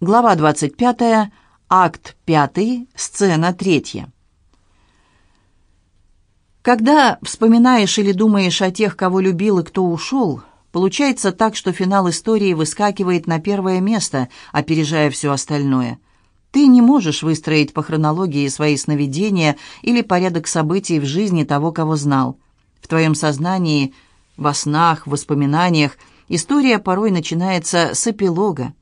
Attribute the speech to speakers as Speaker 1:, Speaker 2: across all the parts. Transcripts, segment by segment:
Speaker 1: Глава 25, акт 5, сцена 3. Когда вспоминаешь или думаешь о тех, кого любил и кто ушел, получается так, что финал истории выскакивает на первое место, опережая все остальное. Ты не можешь выстроить по хронологии свои сновидения или порядок событий в жизни того, кого знал. В твоем сознании, во снах, в воспоминаниях история порой начинается с эпилога.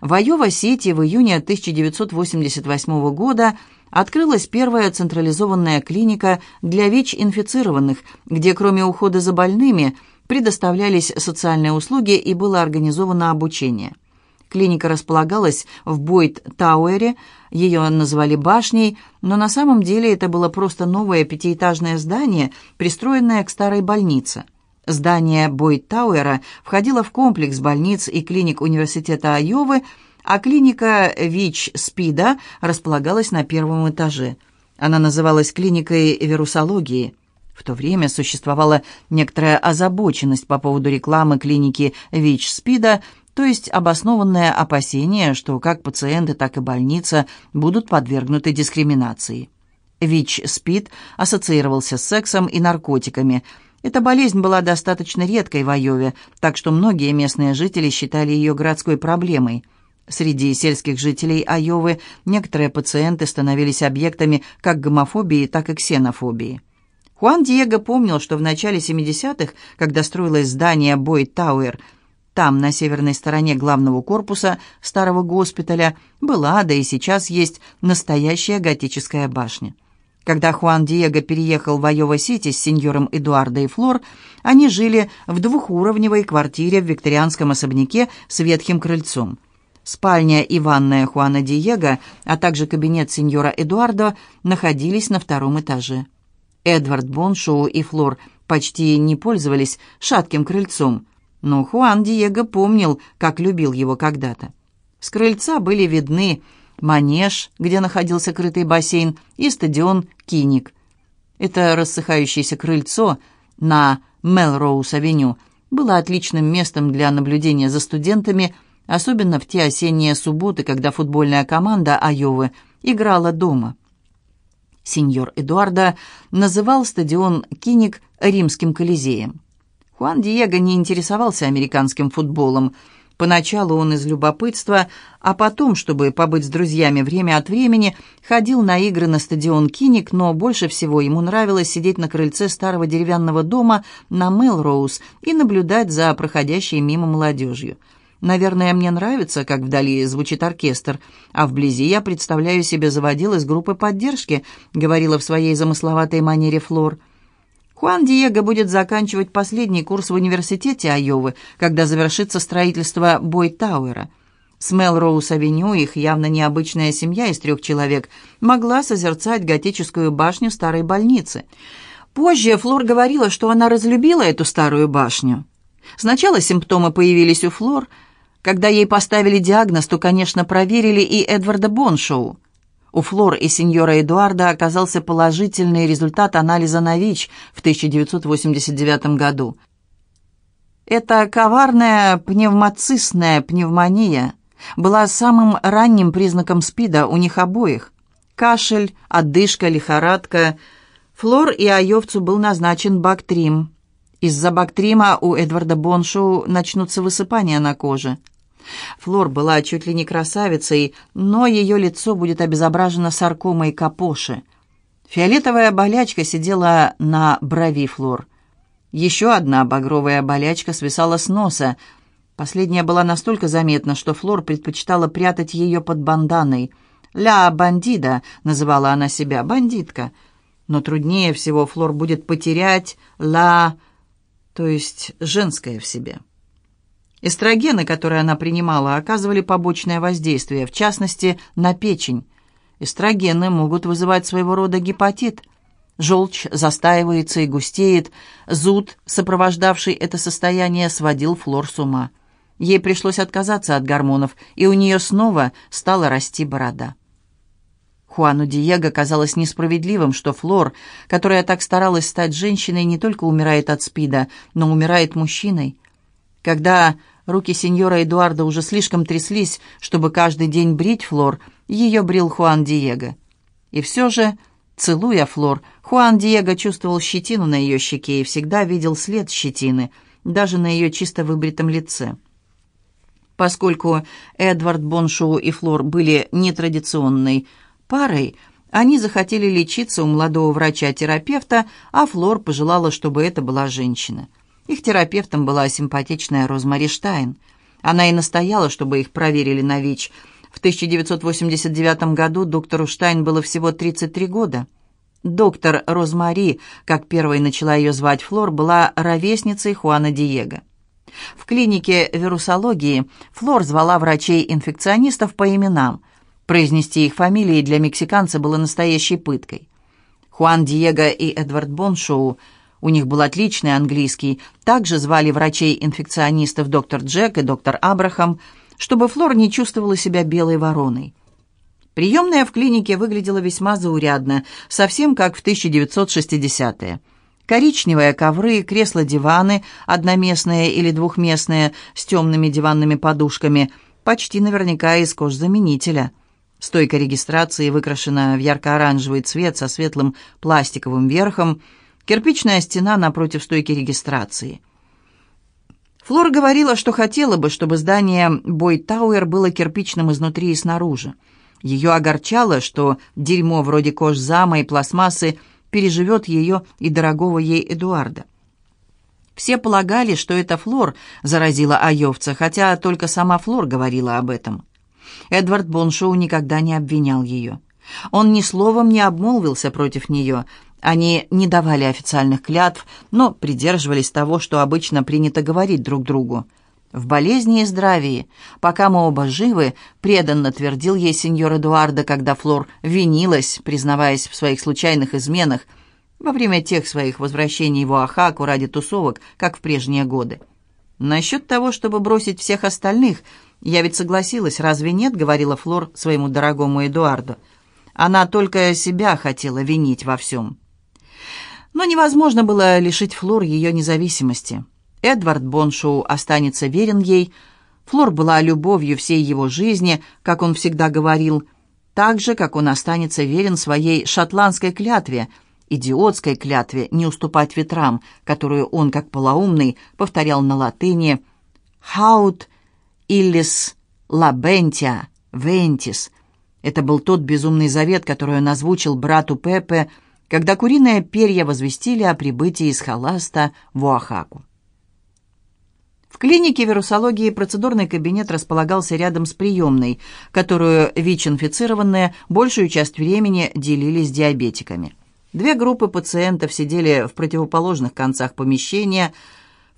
Speaker 1: В Айова-Сити в июне 1988 года открылась первая централизованная клиника для ВИЧ-инфицированных, где кроме ухода за больными предоставлялись социальные услуги и было организовано обучение. Клиника располагалась в Бойт-Тауэре, ее называли башней, но на самом деле это было просто новое пятиэтажное здание, пристроенное к старой больнице. Здание Бойт-Тауэра входило в комплекс больниц и клиник Университета Айовы, а клиника ВИЧ-СПИДа располагалась на первом этаже. Она называлась клиникой вирусологии. В то время существовала некоторая озабоченность по поводу рекламы клиники ВИЧ-СПИДа, то есть обоснованное опасение, что как пациенты, так и больница будут подвергнуты дискриминации. ВИЧ-СПИД ассоциировался с сексом и наркотиками – эта болезнь была достаточно редкой в Айове, так что многие местные жители считали ее городской проблемой. Среди сельских жителей Айовы некоторые пациенты становились объектами как гомофобии, так и ксенофобии. Хуан Диего помнил, что в начале 70-х, когда строилось здание Бойт Тауэр, там, на северной стороне главного корпуса старого госпиталя, была, да и сейчас есть, настоящая готическая башня. Когда Хуан Диего переехал в Айова-Сити с сеньором Эдуардо и Флор, они жили в двухуровневой квартире в викторианском особняке с ветхим крыльцом. Спальня и ванная Хуана Диего, а также кабинет сеньора Эдуардо находились на втором этаже. Эдвард Боншоу и Флор почти не пользовались шатким крыльцом, но Хуан Диего помнил, как любил его когда-то. С крыльца были видны манеж, где находился крытый бассейн, и стадион «Киник». Это рассыхающееся крыльцо на Мелроуз-авеню было отличным местом для наблюдения за студентами, особенно в те осенние субботы, когда футбольная команда Айовы играла дома. Сеньор Эдуарда называл стадион «Киник» римским колизеем. Хуан Диего не интересовался американским футболом – Поначалу он из любопытства, а потом, чтобы побыть с друзьями время от времени, ходил на игры на стадион Киник, но больше всего ему нравилось сидеть на крыльце старого деревянного дома на Мелроуз и наблюдать за проходящей мимо молодежью. Наверное, мне нравится, как вдали звучит оркестр, а вблизи я представляю себе заводил из группы поддержки, говорила в своей замысловатой манере Флор. Хуан Диего будет заканчивать последний курс в университете Айовы, когда завершится строительство Бой-Тауэра. С Мелроуз-авеню их явно необычная семья из трех человек могла созерцать готическую башню старой больницы. Позже Флор говорила, что она разлюбила эту старую башню. Сначала симптомы появились у Флор. Когда ей поставили диагноз, то, конечно, проверили и Эдварда Боншоу. У Флор и сеньора Эдуарда оказался положительный результат анализа на ВИЧ в 1989 году. Эта коварная пневмоцистная пневмония была самым ранним признаком СПИДа у них обоих. Кашель, отдышка, лихорадка. Флор и Айовцу был назначен Бактрим. Из-за Бактрима у Эдварда Боншоу начнутся высыпания на коже. Флор была чуть ли не красавицей, но ее лицо будет обезображено саркомой капоши. Фиолетовая болячка сидела на брови Флор. Еще одна багровая болячка свисала с носа. Последняя была настолько заметна, что Флор предпочитала прятать ее под банданой. «Ля бандида» называла она себя, бандитка. Но труднее всего Флор будет потерять «ла», то есть женское в себе. Эстрогены, которые она принимала, оказывали побочное воздействие, в частности, на печень. Эстрогены могут вызывать своего рода гепатит. Желчь застаивается и густеет. Зуд, сопровождавший это состояние, сводил Флор с ума. Ей пришлось отказаться от гормонов, и у нее снова стала расти борода. Хуану Диего казалось несправедливым, что Флор, которая так старалась стать женщиной, не только умирает от СПИДа, но умирает мужчиной. Когда Руки сеньора Эдуарда уже слишком тряслись, чтобы каждый день брить Флор, ее брил Хуан Диего. И все же, целуя Флор, Хуан Диего чувствовал щетину на ее щеке и всегда видел след щетины, даже на ее чисто выбритом лице. Поскольку Эдвард Боншоу и Флор были нетрадиционной парой, они захотели лечиться у молодого врача-терапевта, а Флор пожелала, чтобы это была женщина. Их терапевтом была симпатичная Розмари Штайн. Она и настояла, чтобы их проверили на ВИЧ. В 1989 году доктору Штайн было всего 33 года. Доктор Розмари, как первой начала ее звать Флор, была ровесницей Хуана Диего. В клинике вирусологии Флор звала врачей-инфекционистов по именам. Произнести их фамилии для мексиканца было настоящей пыткой. Хуан Диего и Эдвард Боншоу, у них был отличный английский, также звали врачей-инфекционистов доктор Джек и доктор Абрахам, чтобы Флор не чувствовала себя белой вороной. Приемная в клинике выглядела весьма заурядно, совсем как в 1960-е. Коричневые ковры, кресла-диваны, одноместные или двухместные, с темными диванными подушками, почти наверняка из кожзаменителя. Стойка регистрации выкрашена в ярко-оранжевый цвет со светлым пластиковым верхом, кирпичная стена напротив стойки регистрации. Флора говорила, что хотела бы, чтобы здание Бой Тауэр было кирпичным изнутри и снаружи. Ее огорчало, что дерьмо вроде кожзама и пластмассы – переживет ее и дорогого ей Эдуарда. Все полагали, что это Флор заразила Айовца, хотя только сама Флор говорила об этом. Эдвард Боншоу никогда не обвинял ее. Он ни словом не обмолвился против нее. Они не давали официальных клятв, но придерживались того, что обычно принято говорить друг другу – в болезни и здравии, пока мы оба живы, преданно твердил ей сеньор Эдуардо, когда Флор винилась, признаваясь в своих случайных изменах, во время тех своих возвращений в Оахаку ради тусовок, как в прежние годы. «Насчет того, чтобы бросить всех остальных, я ведь согласилась, разве нет?» — говорила Флор своему дорогому Эдуарду. Она только себя хотела винить во всем. Но невозможно было лишить Флор ее независимости. Эдвард Боншоу останется верен ей. Флор была любовью всей его жизни, как он всегда говорил, так же, как он останется верен своей шотландской клятве, идиотской клятве не уступать ветрам, которую он, как полоумный, повторял на латыни «Haut illis labentia ventis». Это был тот безумный завет, который он озвучил брату Пепе, когда куриные перья возвестили о прибытии из Халаста в Оахаку. В клинике вирусологии процедурный кабинет располагался рядом с приемной, которую ВИЧ-инфицированные большую часть времени делили с диабетиками. Две группы пациентов сидели в противоположных концах помещения.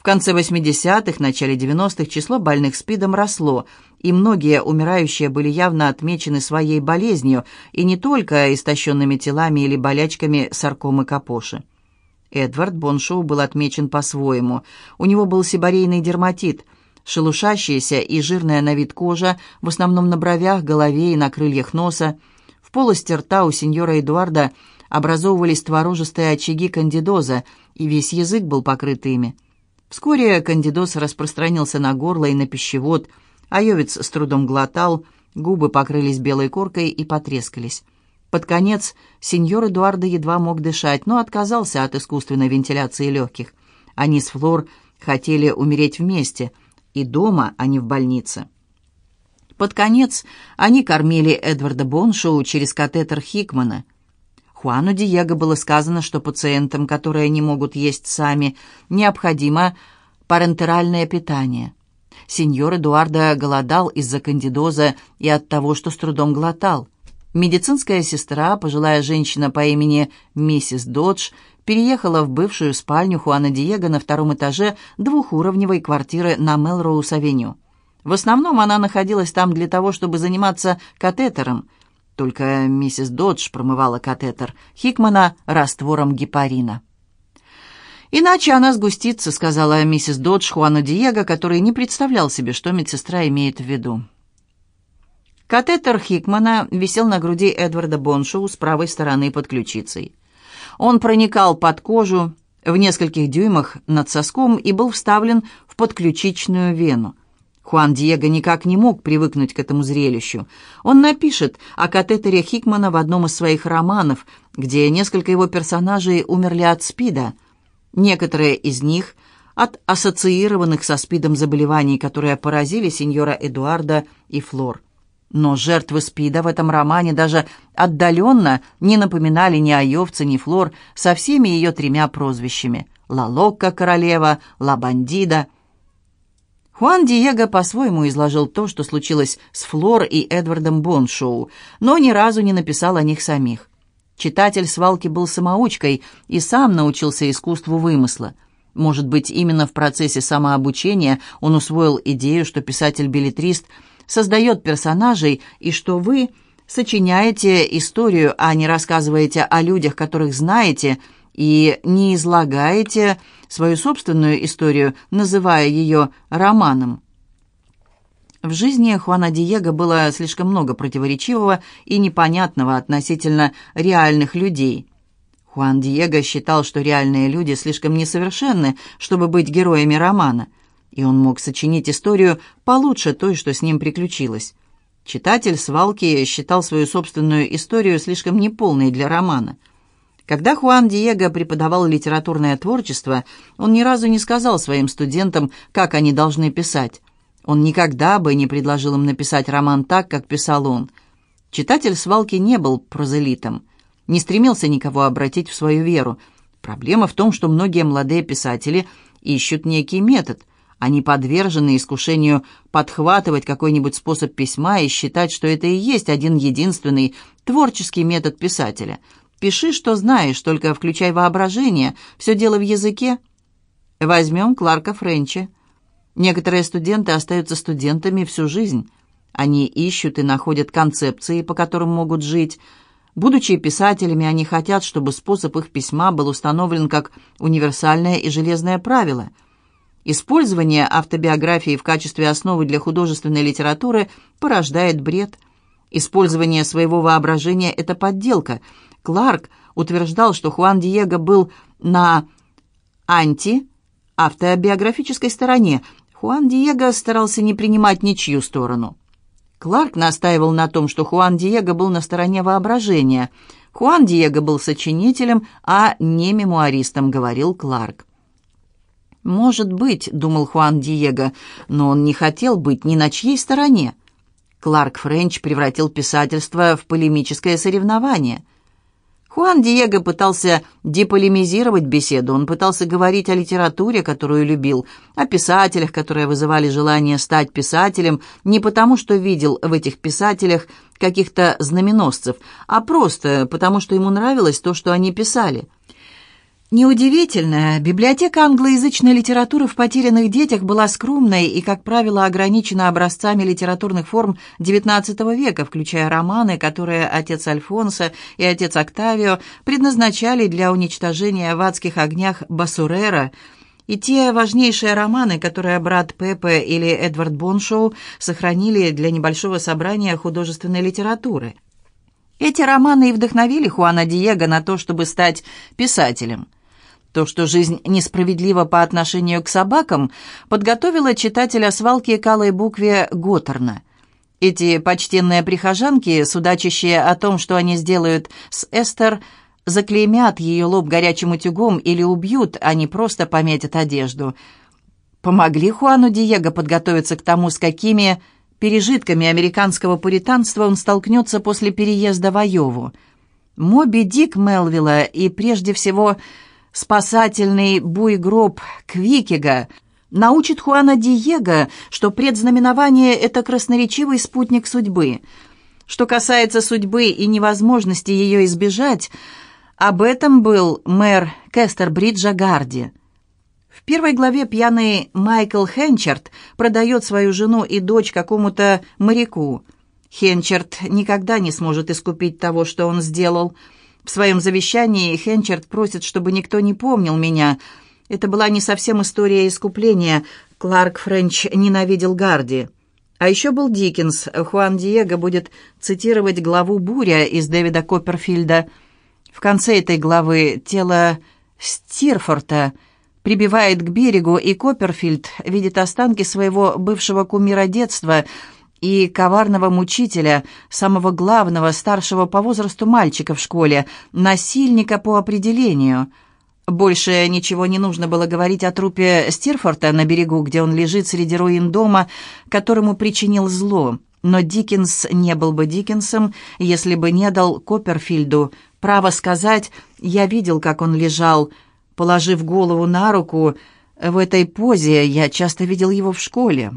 Speaker 1: Конце 80-х, начале 90-х число больных СПИДом росло, и многие умирающие были явно отмечены своей болезнью, и не только истощенными телами или болячками саркомы Капоши. Эдвард Боншоу был отмечен по-своему. У него был сибарейный дерматит, шелушащаяся и жирная на вид кожа, в основном на бровях, голове и на крыльях носа. В полости рта у сеньора Эдуарда образовывались творожистые очаги кандидоза, и весь язык был покрыт ими. Вскоре кандидоз распространился на горло и на пищевод, Айовец с трудом глотал, губы покрылись белой коркой и потрескались. Под конец сеньор Эдуардо едва мог дышать, но отказался от искусственной вентиляции легких. Они с Флор хотели умереть вместе, и дома, а не в больнице. Под конец они кормили Эдварда Боншоу через катетер Хикмана. Хуану Диего было сказано, что пациентам, которые не могут есть сами, необходимо парентеральное питание. Сеньор Эдуардо голодал из-за кандидоза и от того, что с трудом глотал. Медицинская сестра, пожилая женщина по имени миссис Додж, переехала в бывшую спальню Хуана Диего на втором этаже двухуровневой квартиры на Мелроуз-авеню. В основном она находилась там для того, чтобы заниматься катетером. Только миссис Додж промывала катетер Хикмана раствором гепарина. «Иначе она сгустится», — сказала миссис Додж Хуану Диего, который не представлял себе, что медсестра имеет в виду. Катетер Хикмана висел на груди Эдварда Боншоу с правой стороны под ключицей. Он проникал под кожу в нескольких дюймах над соском и был вставлен в подключичную вену. Хуан Диего никак не мог привыкнуть к этому зрелищу. Он напишет о катетере Хикмана в одном из своих романов, где несколько его персонажей умерли от СПИДа. Некоторые из них от ассоциированных со СПИДом заболеваний, которые поразили сеньора Эдуарда и Флор. Но жертвы СПИДа в этом романе даже отдаленно не напоминали ни Айовца, ни Флор со всеми ее тремя прозвищами – Ла Локка королева, Ла Бандида – Хуан Диего по-своему изложил то, что случилось с Флор и Эдвардом Боншоу, но ни разу не написал о них самих. Читатель свалки был самоучкой и сам научился искусству вымысла. Может быть, именно в процессе самообучения он усвоил идею, что писатель-билетрист создает персонажей и что вы сочиняете историю, а не рассказываете о людях, которых знаете, и не излагаете свою собственную историю, называя ее романом. В жизни Хуана Диего было слишком много противоречивого и непонятного относительно реальных людей. Хуан Диего считал, что реальные люди слишком несовершенны, чтобы быть героями романа, и он мог сочинить историю получше той, что с ним приключилось. Читатель свалки считал свою собственную историю слишком неполной для романа – когда Хуан Диего преподавал литературное творчество, он ни разу не сказал своим студентам, как они должны писать. Он никогда бы не предложил им написать роман так, как писал он. Читатель свалки не был прозелитом, не стремился никого обратить в свою веру. Проблема в том, что многие молодые писатели ищут некий метод. Они подвержены искушению подхватывать какой-нибудь способ письма и считать, что это и есть один единственный творческий метод писателя – Пиши, что знаешь, только включай воображение. Все дело в языке. Возьмем Кларка Френча. Некоторые студенты остаются студентами всю жизнь. Они ищут и находят концепции, по которым могут жить. Будучи писателями, они хотят, чтобы способ их письма был установлен как универсальное и железное правило. Использование автобиографии в качестве основы для художественной литературы порождает бред. Использование своего воображения – это подделка – Кларк утверждал, что Хуан Диего был на анти-автобиографической стороне. Хуан Диего старался не принимать ничью сторону. Кларк настаивал на том, что Хуан Диего был на стороне воображения. Хуан Диего был сочинителем, а не мемуаристом, говорил Кларк. «Может быть», — думал Хуан Диего, но он не хотел быть ни на чьей стороне. Кларк Френч превратил писательство в полемическое соревнование — Хуан Диего пытался деполемизировать беседу, он пытался говорить о литературе, которую любил, о писателях, которые вызывали желание стать писателем не потому, что видел в этих писателях каких-то знаменосцев, а просто потому, что ему нравилось то, что они писали – Неудивительно, библиотека англоязычной литературы в «Потерянных детях» была скромной и, как правило, ограничена образцами литературных форм XIX века, включая романы, которые отец Альфонсо и отец Октавио предназначали для уничтожения в адских огнях Басурера, и те важнейшие романы, которые брат Пепе или Эдвард Боншоу сохранили для небольшого собрания художественной литературы. Эти романы и вдохновили Хуана Диего на то, чтобы стать писателем. То, что жизнь несправедлива по отношению к собакам, подготовило читателя свалки к алой букве Готтерна. Эти почтенные прихожанки, судачащие о том, что они сделают с Эстер, заклеймят ее лоб горячим утюгом или убьют, а не просто пометят одежду. Помогли Хуану Диего подготовиться к тому, с какими пережитками американского пуританства он столкнется после переезда в Айову. Моби Дик Мелвилла и, прежде всего, спасательный буйгроб Квикига научит Хуана Диего, что предзнаменование — это красноречивый спутник судьбы. Что касается судьбы и невозможности ее избежать, об этом был мэр Кестербриджа Гарди. В первой главе пьяный Майкл Хенчард продает свою жену и дочь какому-то моряку. Хенчард никогда не сможет искупить того, что он сделал — в своем завещании Хенчард просит, чтобы никто не помнил меня. Это была не совсем история искупления. Кларк Френч ненавидел Гарди. А еще был Диккенс. Хуан Диего будет цитировать главу «Буря» из Дэвида Копперфильда. В конце этой главы тело Стирфорта прибивает к берегу, и Копперфильд видит останки своего бывшего кумира детства и коварного мучителя, самого главного, старшего по возрасту мальчика в школе, насильника по определению. Больше ничего не нужно было говорить о трупе Стирфорта на берегу, где он лежит среди руин дома, которому причинил зло. Но Диккенс не был бы Диккенсом, если бы не дал Копперфильду право сказать «я видел, как он лежал», положив голову на руку. В этой позе я часто видел его в школе.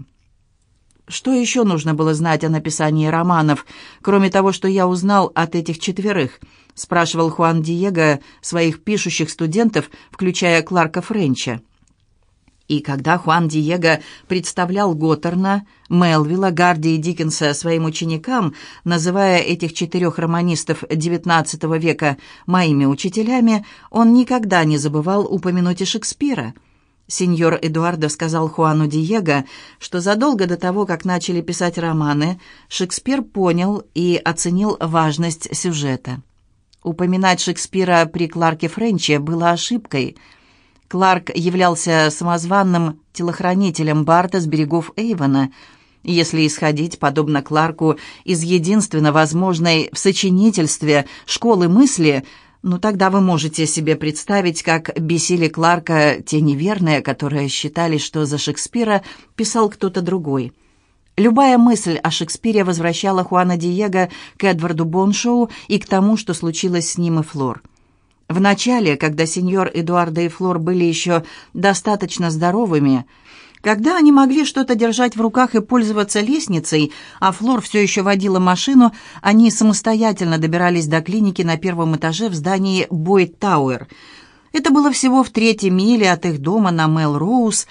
Speaker 1: Что еще нужно было знать о написании романов, кроме того, что я узнал от этих четверых? спрашивал Хуан Диего своих пишущих студентов, включая Кларка Френча. И когда Хуан Диего представлял Готтерна, Мелвилла, Гарди и Диккенса своим ученикам, называя этих четырех романистов XIX века моими учителями, он никогда не забывал упомянуть и Шекспира – Сеньор Эдуардо сказал Хуану Диего, что задолго до того, как начали писать романы, Шекспир понял и оценил важность сюжета. Упоминать Шекспира при Кларке Френче было ошибкой. Кларк являлся самозванным телохранителем Барта с берегов Эйвона. Если исходить, подобно Кларку, из единственно возможной в сочинительстве школы мысли – ну, тогда вы можете себе представить, как бесили Кларка те неверные, которые считали, что за Шекспира писал кто-то другой. Любая мысль о Шекспире возвращала Хуана Диего к Эдварду Боншоу и к тому, что случилось с ним и Флор. Вначале, когда сеньор Эдуарда и Флор были еще достаточно здоровыми, когда они могли что-то держать в руках и пользоваться лестницей, а Флор все еще водила машину, они самостоятельно добирались до клиники на первом этаже в здании Бойт Тауэр. Это было всего в третьей миле от их дома на Мел-Роуз.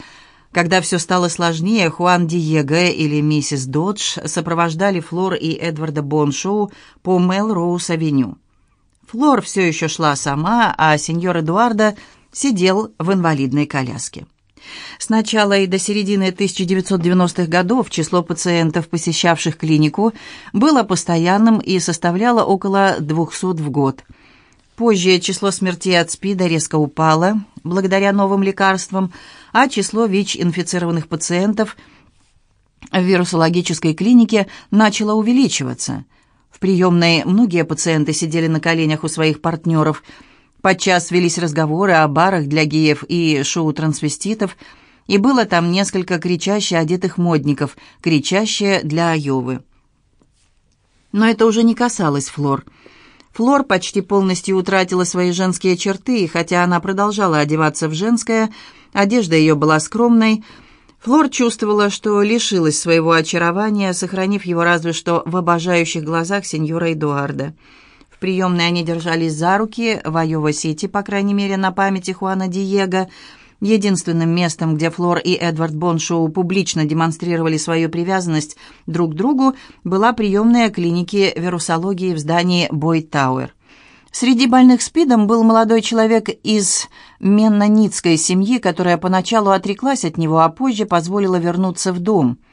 Speaker 1: Когда все стало сложнее, Хуан Диего или миссис Додж сопровождали Флор и Эдварда Боншоу по Мел-Роуз-авеню. Флор все еще шла сама, а сеньор Эдуарда сидел в инвалидной коляске. С начала и до середины 1990-х годов число пациентов, посещавших клинику, было постоянным и составляло около 200 в год. Позже число смертей от СПИДа резко упало благодаря новым лекарствам, а число ВИЧ-инфицированных пациентов в вирусологической клинике начало увеличиваться. В приемной многие пациенты сидели на коленях у своих партнеров – Подчас велись разговоры о барах для геев и шоу-трансвеститов, и было там несколько кричаще одетых модников, кричащие для Айовы. Но это уже не касалось Флор. Флор почти полностью утратила свои женские черты, и хотя она продолжала одеваться в женское, одежда ее была скромной, Флор чувствовала, что лишилась своего очарования, сохранив его разве что в обожающих глазах сеньора Эдуарда. Приемной они держались за руки, в Айова-Сити, по крайней мере, на памяти Хуана Диего. Единственным местом, где Флор и Эдвард Боншоу публично демонстрировали свою привязанность друг к другу, была приемная клиники вирусологии в здании Бойд Тауэр. Среди больных СПИДом был молодой человек из меннонитской семьи, которая поначалу отреклась от него, а позже позволила вернуться в дом –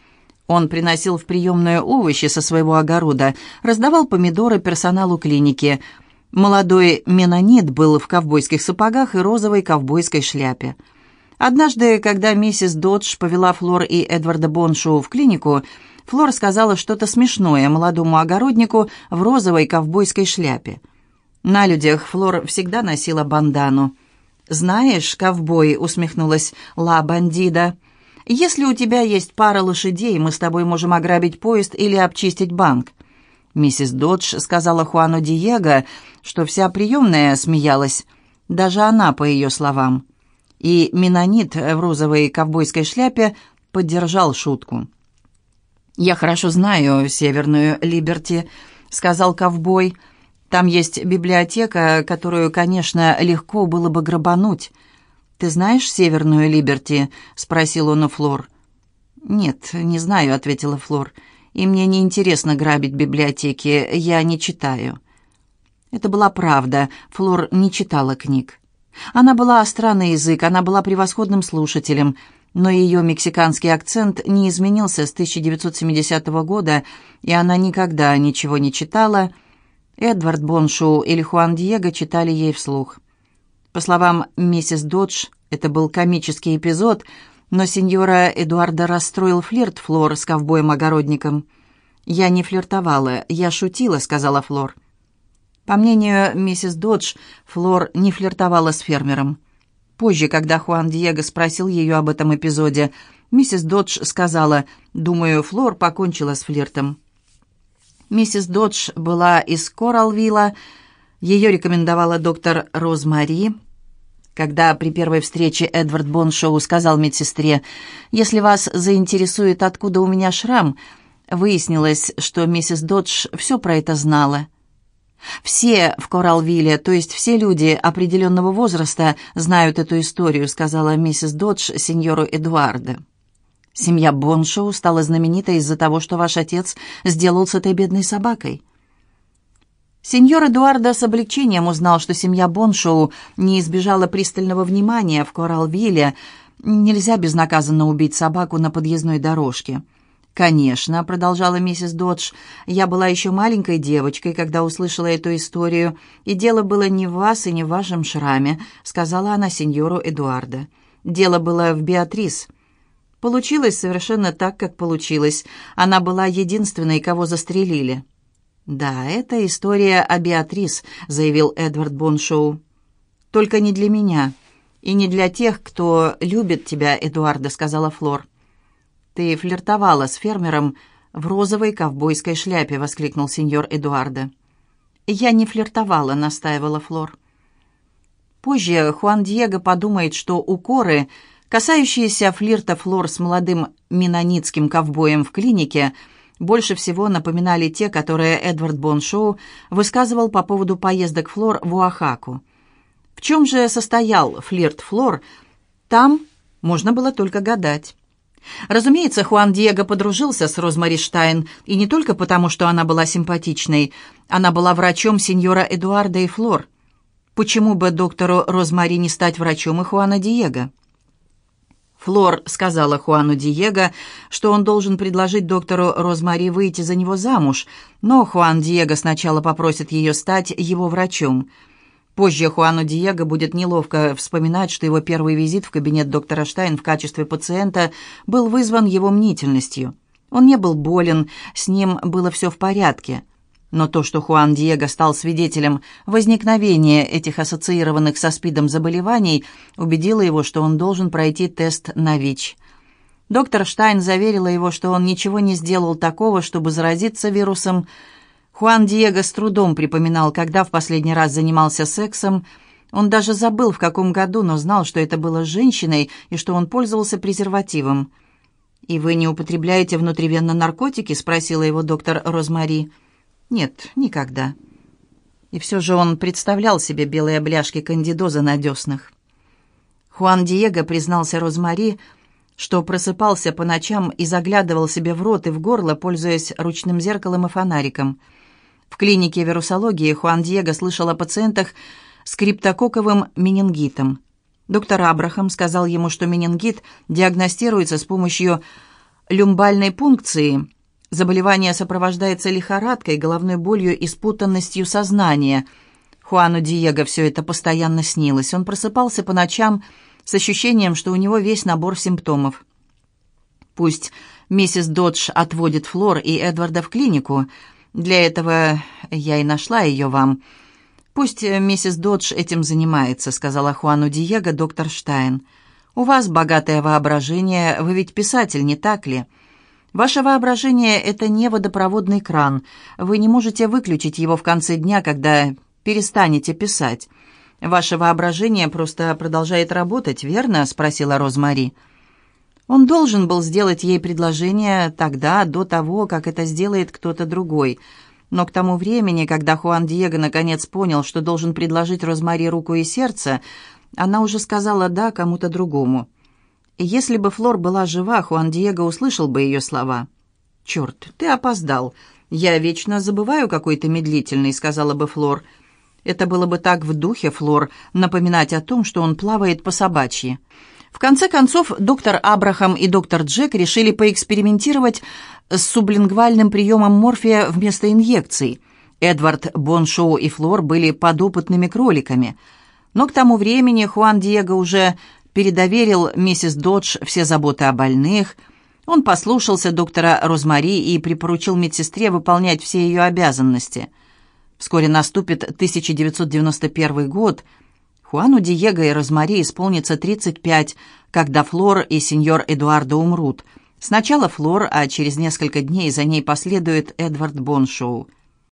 Speaker 1: он приносил в приемную овощи со своего огорода, раздавал помидоры персоналу клиники. Молодой менонит был в ковбойских сапогах и розовой ковбойской шляпе. Однажды, когда миссис Додж повела Флор и Эдварда Боншоу в клинику, Флор сказала что-то смешное молодому огороднику в розовой ковбойской шляпе. На людях Флор всегда носила бандану. «Знаешь, ковбой», — усмехнулась Ла Бандида, — если у тебя есть пара лошадей, мы с тобой можем ограбить поезд или обчистить банк». Миссис Додж сказала Хуану Диего, что вся приемная смеялась, даже она, по ее словам. И Менонит в розовой ковбойской шляпе поддержал шутку. «Я хорошо знаю Северную Либерти», — сказал ковбой. «Там есть библиотека, которую, конечно, легко было бы грабануть». «Ты знаешь Северную Либерти?» — спросил он у Флор. «Нет, не знаю», — ответила Флор. «И мне не интересно грабить библиотеки, я не читаю». Это была правда, Флор не читала книг. Она была остра на язык, она была превосходным слушателем, но ее мексиканский акцент не изменился с 1970 года, и она никогда ничего не читала. Эдвард Боншоу или Хуан Диего читали ей вслух. По словам миссис Додж, Это был комический эпизод, но сеньора Эдуарда расстроил флирт Флор с ковбоем-огородником. «Я не флиртовала, я шутила», — сказала Флор. По мнению миссис Додж, Флор не флиртовала с фермером. Позже, когда Хуан Диего спросил ее об этом эпизоде, миссис Додж сказала, «Думаю, Флор покончила с флиртом». Миссис Додж была из Коралвилла, ее рекомендовала доктор Розмари. Когда при первой встрече Эдвард Боншоу сказал медсестре, «Если вас заинтересует, откуда у меня шрам», выяснилось, что миссис Додж все про это знала. «Все в Коралвилле, то есть все люди определенного возраста, знают эту историю», сказала миссис Додж сеньору Эдуарда. «Семья Боншоу стала знаменитой из-за того, что ваш отец сделал с этой бедной собакой». Сеньор Эдуардо с облегчением узнал, что семья Боншоу не избежала пристального внимания в Коралвилле. Нельзя безнаказанно убить собаку на подъездной дорожке. «Конечно», — продолжала миссис Додж, — «я была еще маленькой девочкой, когда услышала эту историю, и дело было не в вас и не в вашем шраме», — сказала она сеньору Эдуарда. «Дело было в Беатрис». Получилось совершенно так, как получилось. Она была единственной, кого застрелили. «Да, это история о Беатрис», — заявил Эдвард Боншоу. «Только не для меня и не для тех, кто любит тебя, Эдуарда», — сказала Флор. «Ты флиртовала с фермером в розовой ковбойской шляпе», — воскликнул сеньор Эдуарда. «Я не флиртовала», — настаивала Флор. Позже Хуан Диего подумает, что укоры, касающиеся флирта Флор с молодым менонитским ковбоем в клинике, больше всего напоминали те, которые Эдвард Боншоу высказывал по поводу поездок Флор в Уахаку. В чем же состоял флирт Флор, там можно было только гадать. Разумеется, Хуан Диего подружился с Розмари Штайн, и не только потому, что она была симпатичной. Она была врачом сеньора Эдуарда и Флор. Почему бы доктору Розмари не стать врачом и Хуана Диего? Флор сказала Хуану Диего, что он должен предложить доктору Розмари выйти за него замуж, но Хуан Диего сначала попросит ее стать его врачом – Позже Хуану Диего будет неловко вспоминать, что его первый визит в кабинет доктора Штайн в качестве пациента был вызван его мнительностью. Он не был болен, с ним было все в порядке. Но то, что Хуан Диего стал свидетелем возникновения этих ассоциированных со СПИДом заболеваний, убедило его, что он должен пройти тест на ВИЧ. Доктор Штайн заверила его, что он ничего не сделал такого, чтобы заразиться вирусом, Хуан Диего с трудом припоминал, когда в последний раз занимался сексом. Он даже забыл, в каком году, но знал, что это было с женщиной и что он пользовался презервативом. «И вы не употребляете внутривенно наркотики?» — спросила его доктор Розмари. «Нет, никогда». И все же он представлял себе белые бляшки кандидоза на деснах. Хуан Диего признался Розмари, что просыпался по ночам и заглядывал себе в рот и в горло, пользуясь ручным зеркалом и фонариком — в клинике вирусологии Хуан Диего слышал о пациентах с криптококковым менингитом. Доктор Абрахам сказал ему, что менингит диагностируется с помощью люмбальной пункции. Заболевание сопровождается лихорадкой, головной болью и спутанностью сознания. Хуану Диего все это постоянно снилось. Он просыпался по ночам с ощущением, что у него весь набор симптомов. Пусть миссис Додж отводит Флор и Эдварда в клинику – для этого я и нашла ее вам. Пусть миссис Додж этим занимается», — сказала Хуану Диего доктор Штайн. «У вас богатое воображение, вы ведь писатель, не так ли?» Ваше воображение — это не водопроводный кран. Вы не можете выключить его в конце дня, когда перестанете писать. Ваше воображение просто продолжает работать, верно?» — спросила Розмари. Он должен был сделать ей предложение тогда, до того, как это сделает кто-то другой. Но к тому времени, когда Хуан Диего наконец понял, что должен предложить Розмари руку и сердце, она уже сказала «да» кому-то другому. Если бы Флор была жива, Хуан Диего услышал бы ее слова. «Черт, ты опоздал. Я вечно забываю, какой ты медлительный», — сказала бы Флор. Это было бы так в духе Флор, напоминать о том, что он плавает по собачьи. В конце концов, доктор Абрахам и доктор Джек решили поэкспериментировать с сублингвальным приемом морфия вместо инъекций. Эдвард Боншоу и Флор были подопытными кроликами. Но к тому времени Хуан Диего уже передоверил миссис Додж все заботы о больных. Он послушался доктора Розмари и припоручил медсестре выполнять все ее обязанности. Вскоре наступит 1991 год. Хуану Диего и Розмари исполнится 35, когда Флор и сеньор Эдуардо умрут. Сначала Флор, а через несколько дней за ней последует Эдвард Боншоу –